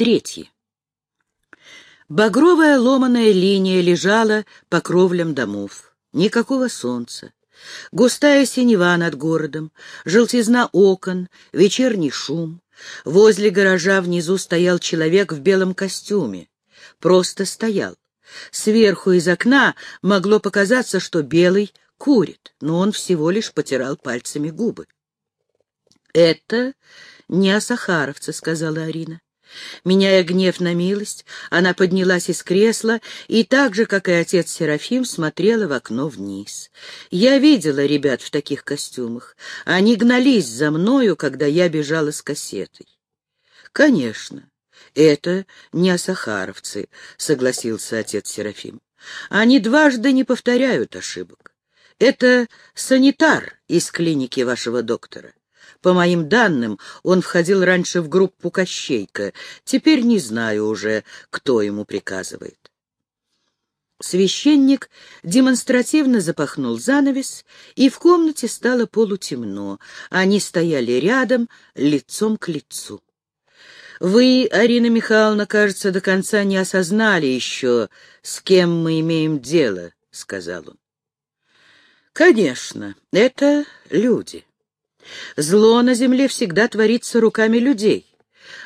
Третье. Багровая ломаная линия лежала по кровлям домов. Никакого солнца. Густая синева над городом, желтизна окон, вечерний шум. Возле гаража внизу стоял человек в белом костюме. Просто стоял. Сверху из окна могло показаться, что белый курит, но он всего лишь потирал пальцами губы. «Это не о сахаровце», — сказала Арина. Меняя гнев на милость, она поднялась из кресла и так же, как и отец Серафим, смотрела в окно вниз. Я видела ребят в таких костюмах. Они гнались за мною, когда я бежала с кассетой. Конечно, это не осахаровцы, согласился отец Серафим. Они дважды не повторяют ошибок. Это санитар из клиники вашего доктора. По моим данным, он входил раньше в группу Кощейка. Теперь не знаю уже, кто ему приказывает. Священник демонстративно запахнул занавес, и в комнате стало полутемно. Они стояли рядом, лицом к лицу. Вы, Арина Михайловна, кажется, до конца не осознали еще, с кем мы имеем дело, — сказал он. Конечно, это люди. Зло на земле всегда творится руками людей,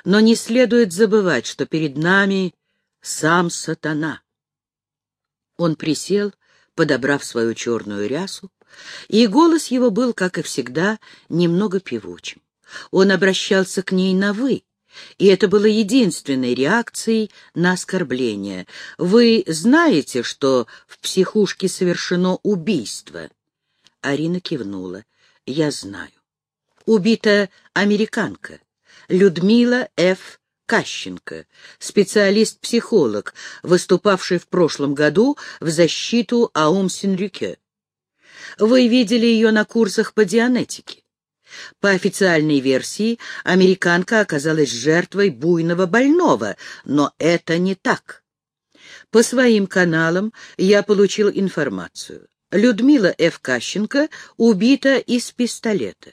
но не следует забывать, что перед нами сам сатана. Он присел, подобрав свою черную рясу, и голос его был, как и всегда, немного певучим. Он обращался к ней на «вы», и это было единственной реакцией на оскорбление. «Вы знаете, что в психушке совершено убийство?» Арина кивнула. «Я знаю» убита американка Людмила Ф. Кащенко, специалист-психолог, выступавший в прошлом году в защиту Аум Синрюке. Вы видели ее на курсах по дианетике. По официальной версии, американка оказалась жертвой буйного больного, но это не так. По своим каналам я получил информацию. Людмила Ф. Кащенко убита из пистолета.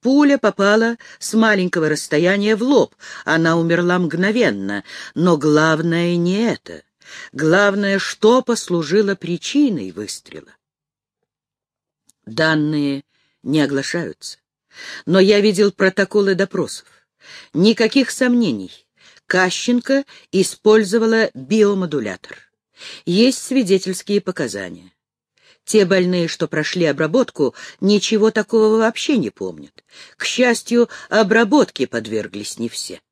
Пуля попала с маленького расстояния в лоб. Она умерла мгновенно. Но главное не это. Главное, что послужило причиной выстрела. Данные не оглашаются. Но я видел протоколы допросов. Никаких сомнений. Кащенко использовала биомодулятор. Есть свидетельские показания. Те больные, что прошли обработку, ничего такого вообще не помнят. К счастью, обработке подверглись не все.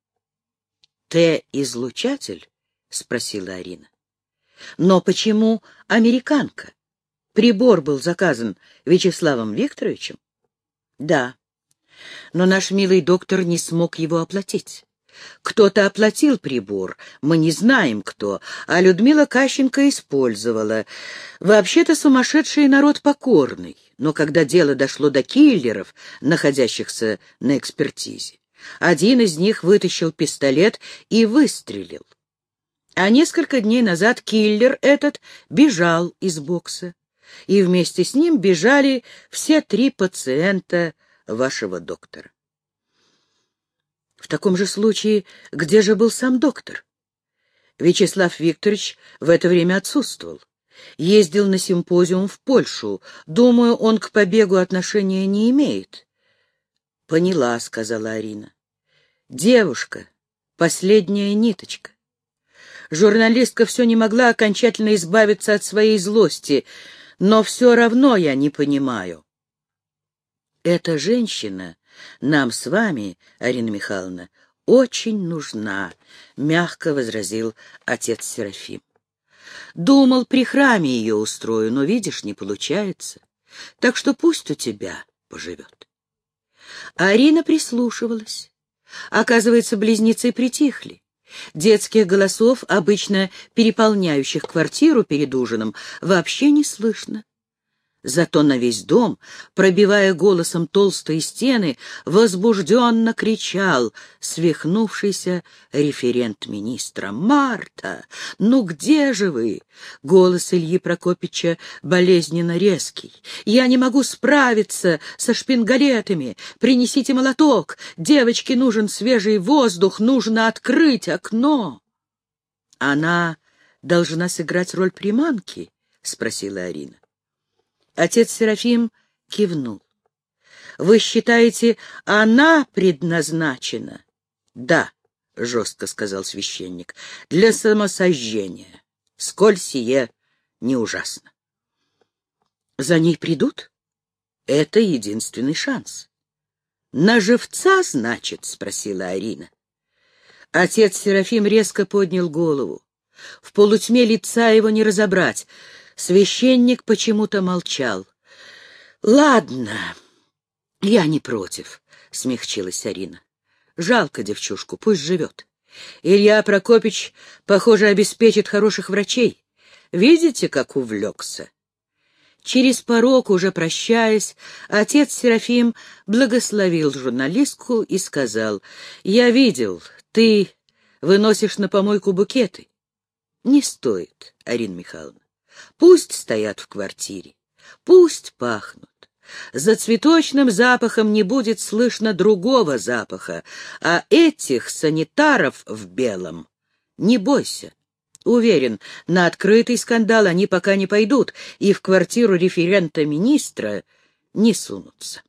«Т-излучатель?» — спросила Арина. «Но почему американка? Прибор был заказан Вячеславом Викторовичем?» «Да, но наш милый доктор не смог его оплатить. Кто-то оплатил прибор, мы не знаем кто, а Людмила Кащенко использовала. Вообще-то сумасшедший народ покорный, но когда дело дошло до киллеров, находящихся на экспертизе, один из них вытащил пистолет и выстрелил. А несколько дней назад киллер этот бежал из бокса, и вместе с ним бежали все три пациента вашего доктора. В таком же случае, где же был сам доктор? Вячеслав Викторович в это время отсутствовал. Ездил на симпозиум в Польшу. Думаю, он к побегу отношения не имеет. — Поняла, — сказала Арина. — Девушка, последняя ниточка. Журналистка все не могла окончательно избавиться от своей злости, но все равно я не понимаю. Эта женщина нам с вами, Арина Михайловна, очень нужна, — мягко возразил отец Серафим. Думал, при храме ее устрою, но, видишь, не получается. Так что пусть у тебя поживет. Арина прислушивалась. Оказывается, близнецы притихли. Детских голосов, обычно переполняющих квартиру перед ужином, вообще не слышно. Зато на весь дом, пробивая голосом толстые стены, возбужденно кричал свихнувшийся референт министра. «Марта, ну где же вы?» Голос Ильи Прокопича болезненно резкий. «Я не могу справиться со шпингалетами. Принесите молоток. Девочке нужен свежий воздух, нужно открыть окно». «Она должна сыграть роль приманки?» — спросила Арина. Отец Серафим кивнул. «Вы считаете, она предназначена?» «Да», — жестко сказал священник, — «для самосожжения, сколь сие не ужасно». «За ней придут?» «Это единственный шанс». «На живца, значит?» — спросила Арина. Отец Серафим резко поднял голову. В полутьме лица его не разобрать — Священник почему-то молчал. «Ладно, я не против», — смягчилась Арина. «Жалко девчушку, пусть живет. Илья Прокопич, похоже, обеспечит хороших врачей. Видите, как увлекся?» Через порог, уже прощаясь, отец Серафим благословил журналистку и сказал, «Я видел, ты выносишь на помойку букеты». «Не стоит, Арина Михайловна. Пусть стоят в квартире, пусть пахнут. За цветочным запахом не будет слышно другого запаха, а этих санитаров в белом не бойся. Уверен, на открытый скандал они пока не пойдут и в квартиру референта министра не сунутся.